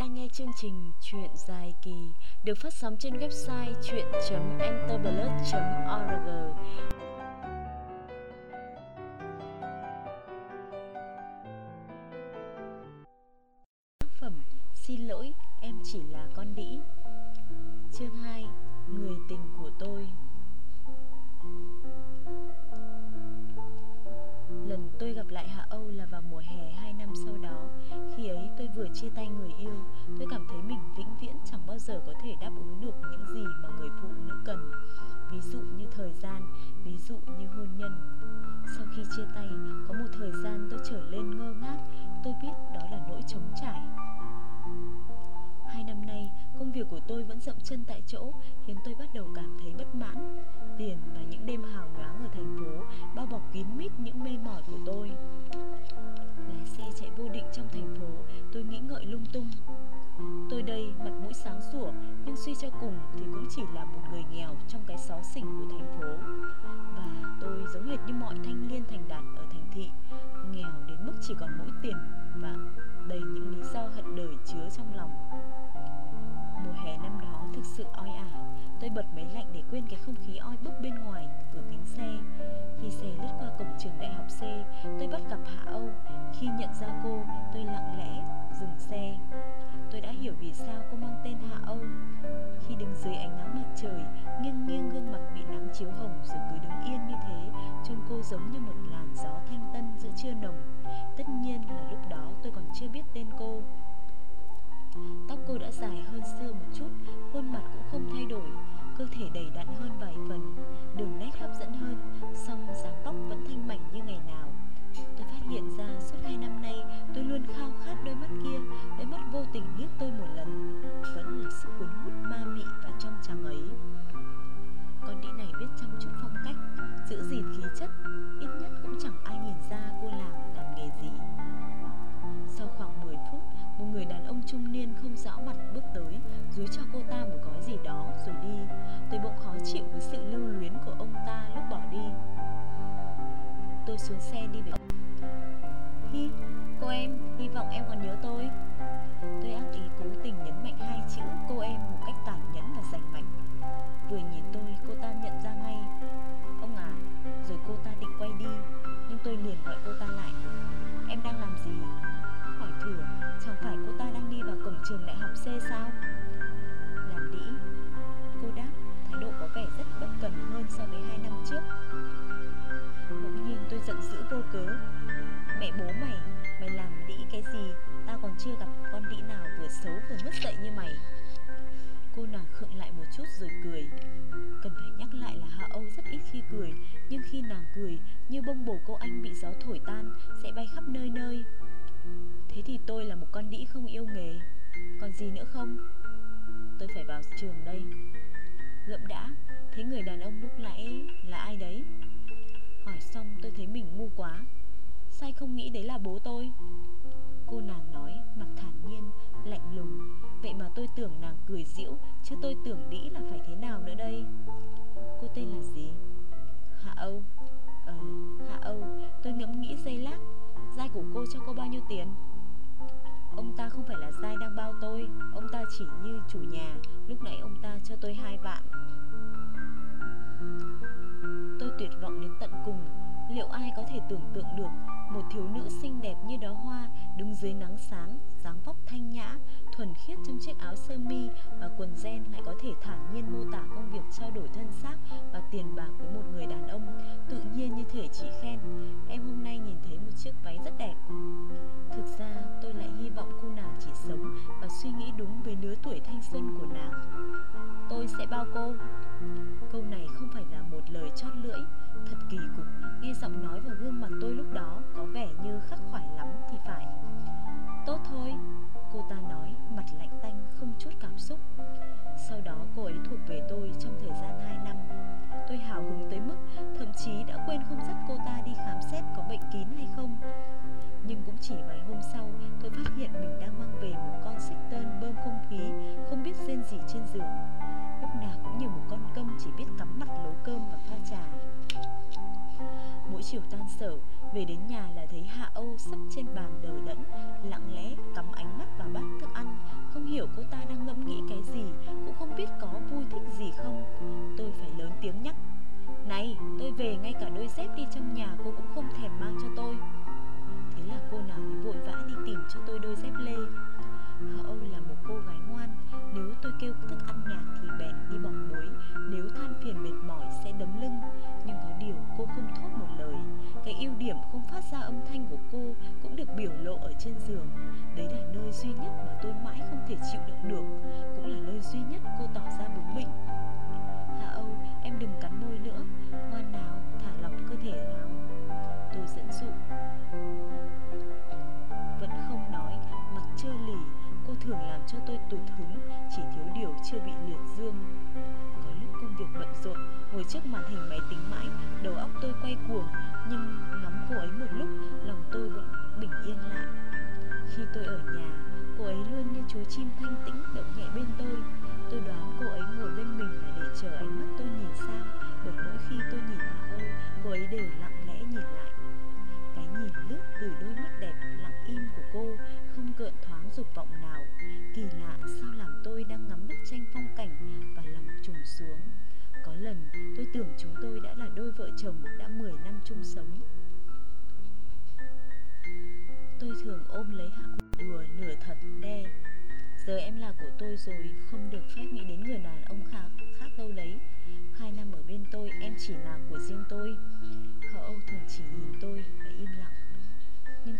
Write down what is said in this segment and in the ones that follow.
đang nghe chương trình Chuyện dài kỳ được phát sóng trên website chuyện.enterblood.org. Tác phẩm Xin lỗi, em chỉ là con đĩ. Chương 2: Người tình của tôi. Lần tôi gặp lại Hạ vừa chia tay người yêu, tôi cảm thấy mình vĩnh viễn chẳng bao giờ có thể đáp ứng được những gì mà người phụ nữ cần. Ví dụ như thời gian, ví dụ như hôn nhân. Sau khi chia tay, có một thời gian tôi trở lên ngơ ngác, tôi biết đó là nỗi trống trải. Hai năm nay, công việc của tôi vẫn dậm chân tại chỗ, khiến tôi bắt đầu cảm thấy bất tung. Tôi đây mặt mũi sáng sủa, nhưng suy cho cùng thì cũng chỉ là một người nghèo trong cái xó xỉnh của thành phố. Và tôi giống hệt như mọi thanh niên thành đạt ở thành thị, nghèo đến mức chỉ còn mỗi tiền và đầy những lý do hận đời chứa trong lòng. Mùa hè năm đó thực sự oi ả, tôi bật máy lạnh để quên cái không khí oi bức bên ngoài cửa kính xe. Khi xe lướt qua cổng trường đại học C, tôi bắt gặp Hạ Âu. Khi nhận ra cô, tôi lặng lẽ dừng xe. Tôi đã hiểu vì sao cô mang tên Hạ Âu. Khi đứng dưới ánh nắng mặt trời, nghiêng nghiêng gương mặt bị nắng chiếu hồng rồi cứ đứng yên như thế, trông cô giống như một làn gió thanh tân giữa trưa nồng. Tất nhiên là lúc đó tôi còn chưa biết tên cô. Trung niên không rõ mặt bước tới, dúi cho cô ta một gói gì đó rồi đi. Tôi bỗng khó chịu với sự lưu luyến của ông ta lúc bỏ đi. Tôi xuống xe đi về. Hi, cô em, hy vọng em còn nhớ tôi. Tôi ác ý cố tình nhấn mạnh hai chữ cô em một cách tàn nhẫn và rành mạch. Vừa nhìn tôi, cô ta nhận ra ngay. Ông à, rồi cô ta định quay đi, nhưng tôi liền gọi cô ta lại. Em đang làm gì? Hỏi thừa, chẳng phải cô ta trường đại học C sao? Làm đĩ. Cô đáp, thái độ có vẻ rất bất cần hơn so với hai năm trước. Bỗng nhiên tôi giận dữ vô cớ. Mẹ bố mày, mày làm đĩ cái gì? Tao còn chưa gặp con đĩ nào vừa xấu vừa mất dạy như mày. Cô nàng khựng lại một chút rồi cười. Cần phải nhắc lại là Hạ Âu rất ít khi cười, nhưng khi nàng cười, như bông bồ cô anh bị gió thổi tan, sẽ bay khắp nơi nơi. Thế thì tôi là một con đĩ không yêu nghề còn gì nữa không? Tôi phải vào trường đây. Gậm đã, thấy người đàn ông lúc nãy là ai đấy? Hỏi xong tôi thấy mình ngu quá. Sai không nghĩ đấy là bố tôi? Cô nàng nói, mặt thản nhiên, Lạnh lùng. Vậy mà tôi tưởng nàng cười giễu, Chứ tôi tưởng đĩ là phải thế nào nữa đây. Cô tên là gì? Hạ Âu. Ờ Hạ Âu, Tôi ngẫm nghĩ giây lát. Giai của cô cho cô bao nhiêu tiền? Ông ta không phải là Giai đang bao tôi. Ông ta chỉ như chủ nhà. Lúc nãy ông ta cho tôi hai vạn Tôi tuyệt vọng đến tận cùng. Liệu ai có thể tưởng tượng được Một thiếu nữ xinh đẹp như đóa hoa, Đứng dưới nắng sáng, dáng vóc thanh nhã, Thuần khiết trong chiếc áo sơ mi Và quần jean lại có thể thản nhiên mô tả công việc trao đổi thân xác Và tiền bạc với một người đàn ông Tự nhiên như thể chỉ khen. Em hôm nay nhìn thấy một chiếc váy rất đẹp. Suy nghĩ đúng với lứa tuổi thanh xuân của nàng. Tôi sẽ bao cô. Câu này không phải là một lời chót lưỡi. Thật kỳ cục, Nghe giọng nói và gương mặt tôi lúc đó Có vẻ như khắc khoải lắm thì phải. Tốt thôi, Cô ta nói, mặt lạnh tanh, không chút cảm xúc. Sau đó cô ấy thuộc về tôi trong thời gian 2 năm. Tôi hào hứng tới mức, Thậm chí đã quên không dắt cô ta đi khám xét có bệnh kín hay không. Nhưng cũng chỉ vài trên giường. Lúc nào cũng như một con câm chỉ biết cắm mặt nấu cơm và pha trà. Mỗi chiều tan sở, Về đến nhà là thấy Hạ Âu sắp trên bàn đờ đẫn, Lặng lẽ cắm ánh mắt vào bát thức ăn. Không hiểu cô ta đang ngẫm nghĩ cái gì, Cũng không biết có vui thích gì không. Tôi phải lớn tiếng nhắc, Này, tôi về ngay cả đôi dép đi trong nhà cô cũng không thèm mang cho tôi. Thế là cô nào mới vội vã đi tìm cho tôi đôi dép lê. Hạ Âu là một cô gái ngoan nếu tôi kêu thức ăn nhạt thì bèn đi bỏ muối. Nếu than phiền mệt mỏi sẽ đấm lưng. Nhưng có điều cô không thốt một lời. Cái ưu điểm không phát ra âm thanh của cô cũng được biểu lộ ở trên giường. Đấy là nơi duy nhất mà tôi mãi không thể chịu đựng được. Cũng là nơi duy nhất cô tỏ ra bướng bỉnh. Hạ Âu, em đừng cắn môi nữa. Ngoan nào, thả lỏng cơ thể nào. Tôi dẫn dụ. Thường làm cho tôi tụt hứng, Chỉ thiếu điều chưa bị liệt dương. Có lúc công việc bận rộn, Ngồi trước màn hình máy tính mãi, Đầu óc tôi quay cuồng, Nhưng ngắm cô ấy một lúc, Lòng tôi vẫn bình yên lại. Khi tôi ở nhà, Cô ấy luôn như chú chim thanh tĩnh động nhẹ bên tôi. Tôi đoán cô ấy ngồi bên mình là để chờ ánh mắt tôi nhìn sang, Bởi mỗi khi tôi nhìn Hạ Âu Cô ấy đều lặng lẽ nhìn lại. Cái nhìn lướt từ đôi mắt đẹp lặng im của cô gợn thoáng dục vọng nào. Kỳ lạ sao làm tôi đang ngắm bức tranh phong cảnh Và lòng trùng xuống. Có lần tôi tưởng chúng tôi đã là đôi vợ chồng đã 10 năm chung sống. Tôi thường ôm lấy Hạ đùa nửa thật đe. Giờ em là của tôi rồi Không được phép nghĩ đến người đàn ông khác, khác đâu đấy. Hai năm ở bên tôi em chỉ là của riêng tôi.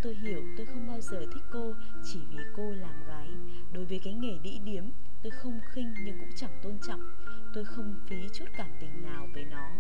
Tôi hiểu tôi không bao giờ thích cô, Chỉ vì cô làm gái. Đối với cái nghề đĩ điếm, Tôi không khinh nhưng cũng chẳng tôn trọng. Tôi không phí chút cảm tình nào với nó.